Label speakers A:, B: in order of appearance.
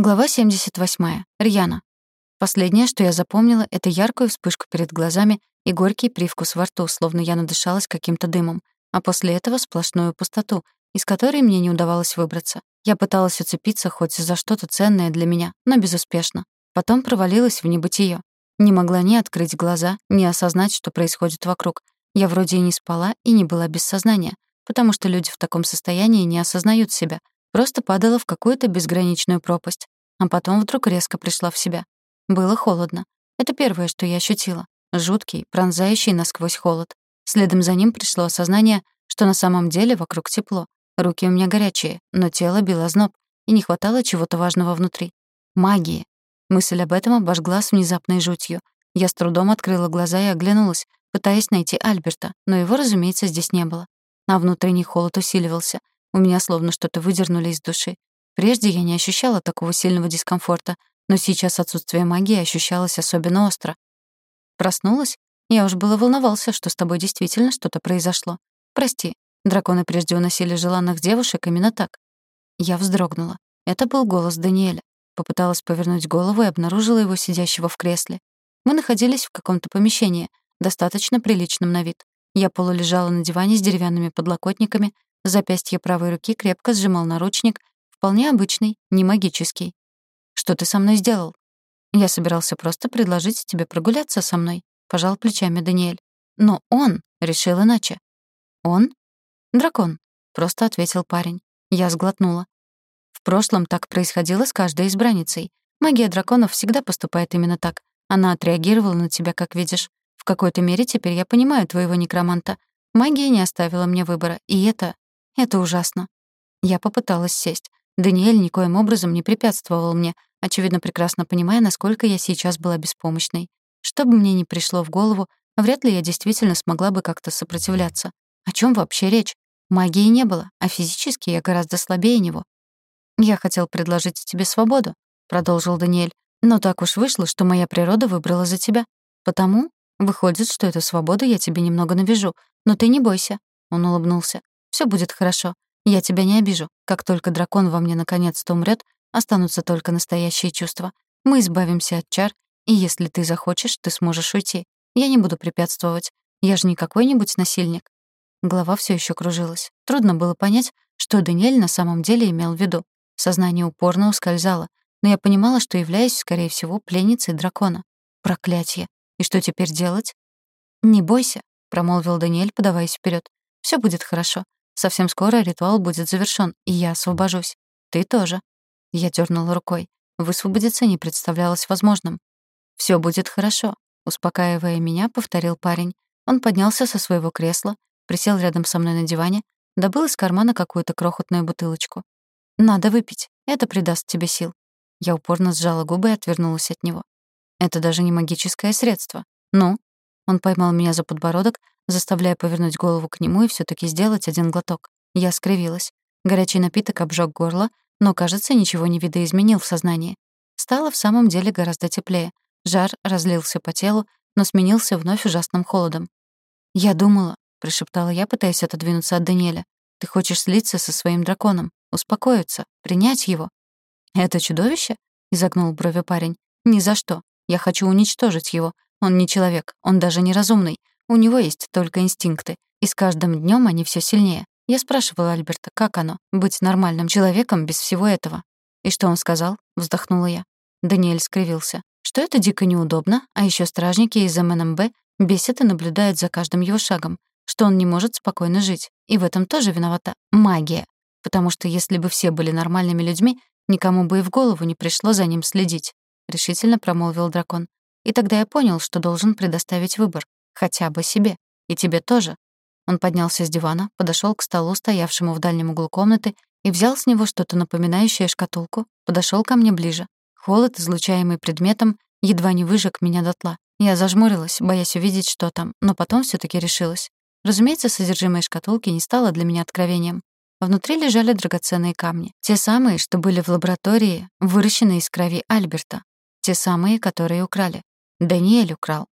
A: Глава 78. Рьяна. Последнее, что я запомнила, это яркую вспышку перед глазами и горький привкус во рту, словно я надышалась каким-то дымом, а после этого сплошную пустоту, из которой мне не удавалось выбраться. Я пыталась уцепиться хоть за что-то ценное для меня, но безуспешно. Потом провалилась в небытие. Не могла ни открыть глаза, ни осознать, что происходит вокруг. Я вроде и не спала, и не была без сознания, потому что люди в таком состоянии не осознают себя, Просто падала в какую-то безграничную пропасть. А потом вдруг резко пришла в себя. Было холодно. Это первое, что я ощутила. Жуткий, пронзающий насквозь холод. Следом за ним пришло осознание, что на самом деле вокруг тепло. Руки у меня горячие, но тело било зноб, и не хватало чего-то важного внутри. Магии. Мысль об этом обожгла с внезапной жутью. Я с трудом открыла глаза и оглянулась, пытаясь найти Альберта, но его, разумеется, здесь не было. А внутренний холод усиливался, у меня словно что-то выдернули из души. Прежде я не ощущала такого сильного дискомфорта, но сейчас отсутствие магии ощущалось особенно остро. Проснулась? Я уж было волновался, что с тобой действительно что-то произошло. Прости, драконы прежде уносили желанных девушек именно так. Я вздрогнула. Это был голос Даниэля. Попыталась повернуть голову и обнаружила его сидящего в кресле. Мы находились в каком-то помещении, достаточно приличном на вид. Я полулежала на диване с деревянными подлокотниками, Запястье правой руки крепко сжимал наручник, вполне обычный, не магический. «Что ты со мной сделал?» «Я собирался просто предложить тебе прогуляться со мной», — пожал плечами Даниэль. «Но он решил иначе». «Он?» «Дракон», — просто ответил парень. Я сглотнула. В прошлом так происходило с каждой избранницей. Магия драконов всегда поступает именно так. Она отреагировала на тебя, как видишь. В какой-то мере теперь я понимаю твоего некроманта. Магия не оставила мне выбора, и это это ужасно. Я попыталась сесть. Даниэль никоим образом не препятствовал мне, очевидно, прекрасно понимая, насколько я сейчас была беспомощной. Что бы мне ни пришло в голову, вряд ли я действительно смогла бы как-то сопротивляться. О чем вообще речь? Магии не было, а физически я гораздо слабее него. «Я хотел предложить тебе свободу», — продолжил Даниэль. «Но так уж вышло, что моя природа выбрала за тебя. Потому выходит, что эту свободу я тебе немного навяжу. Но ты не бойся», — он улыбнулся. Все будет хорошо. Я тебя не обижу. Как только дракон во мне наконец-то умрет, останутся только настоящие чувства. Мы избавимся от чар, и если ты захочешь, ты сможешь уйти. Я не буду препятствовать. Я же не какой-нибудь насильник». Голова все еще кружилась. Трудно было понять, что Даниэль на самом деле имел в виду. Сознание упорно ускользало, но я понимала, что являюсь, скорее всего, пленницей дракона. Проклятье. И что теперь делать? «Не бойся», — промолвил Даниэль, подаваясь вперед. Все будет хорошо. Совсем скоро ритуал будет завершён, и я освобожусь. Ты тоже. Я дернула рукой. Высвободиться не представлялось возможным. Все будет хорошо, успокаивая меня, повторил парень. Он поднялся со своего кресла, присел рядом со мной на диване, добыл из кармана какую-то крохотную бутылочку. Надо выпить. Это придаст тебе сил. Я упорно сжала губы и отвернулась от него. Это даже не магическое средство. Ну, он поймал меня за подбородок, заставляя повернуть голову к нему и все таки сделать один глоток. Я скривилась. Горячий напиток обжег горло, но, кажется, ничего не видоизменил в сознании. Стало в самом деле гораздо теплее. Жар разлился по телу, но сменился вновь ужасным холодом. «Я думала», — прошептала я, пытаясь отодвинуться от Даниэля, «ты хочешь слиться со своим драконом, успокоиться, принять его». «Это чудовище?» — изогнул брови парень. «Ни за что. Я хочу уничтожить его. Он не человек, он даже не разумный. У него есть только инстинкты, и с каждым днем они все сильнее. Я спрашивала Альберта, как оно — быть нормальным человеком без всего этого. «И что он сказал?» — вздохнула я. Даниэль скривился. Что это дико неудобно, а еще стражники из МНМБ бесят и наблюдают за каждым его шагом, что он не может спокойно жить. И в этом тоже виновата магия. Потому что если бы все были нормальными людьми, никому бы и в голову не пришло за ним следить. Решительно промолвил дракон. И тогда я понял, что должен предоставить выбор. Хотя бы себе. И тебе тоже. Он поднялся с дивана, подошел к столу, стоявшему в дальнем углу комнаты, и взял с него что-то напоминающее шкатулку, подошел ко мне ближе. Холод, излучаемый предметом, едва не выжег меня дотла. Я зажмурилась, боясь увидеть, что там, но потом все таки решилась. Разумеется, содержимое шкатулки не стало для меня откровением. Внутри лежали драгоценные камни. Те самые, что были в лаборатории, выращенные из крови Альберта. Те самые, которые украли. Даниэль украл.